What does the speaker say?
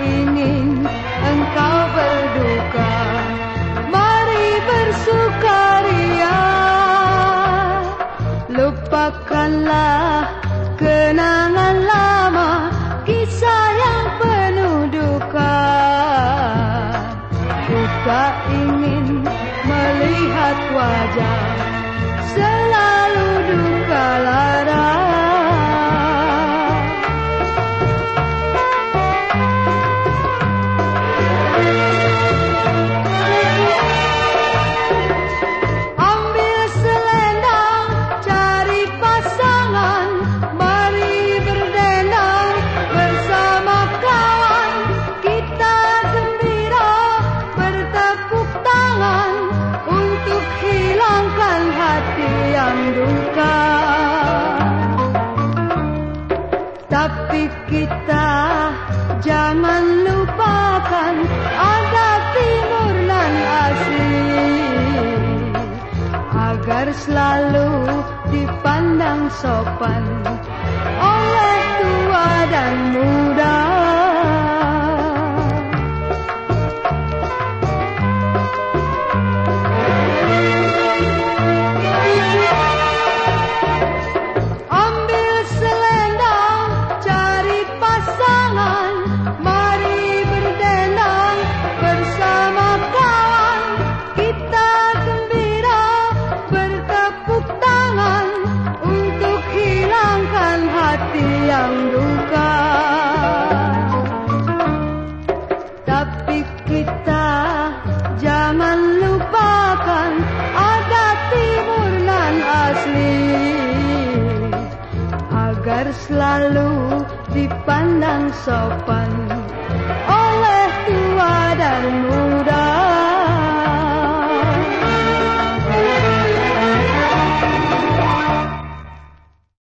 ingin engkau berduka. Mari bersukaria Lupakanlah kenangan lama Kisah yang penuh duka. Ku tak ingin melihat wajah Tapi kita jangan lupakan Ada timur dan asli Agar selalu dipandang sopan Oleh tua dan muda Tapi kita jangan lupakan Ada timur dan asli. Agar selalu dipandang sopan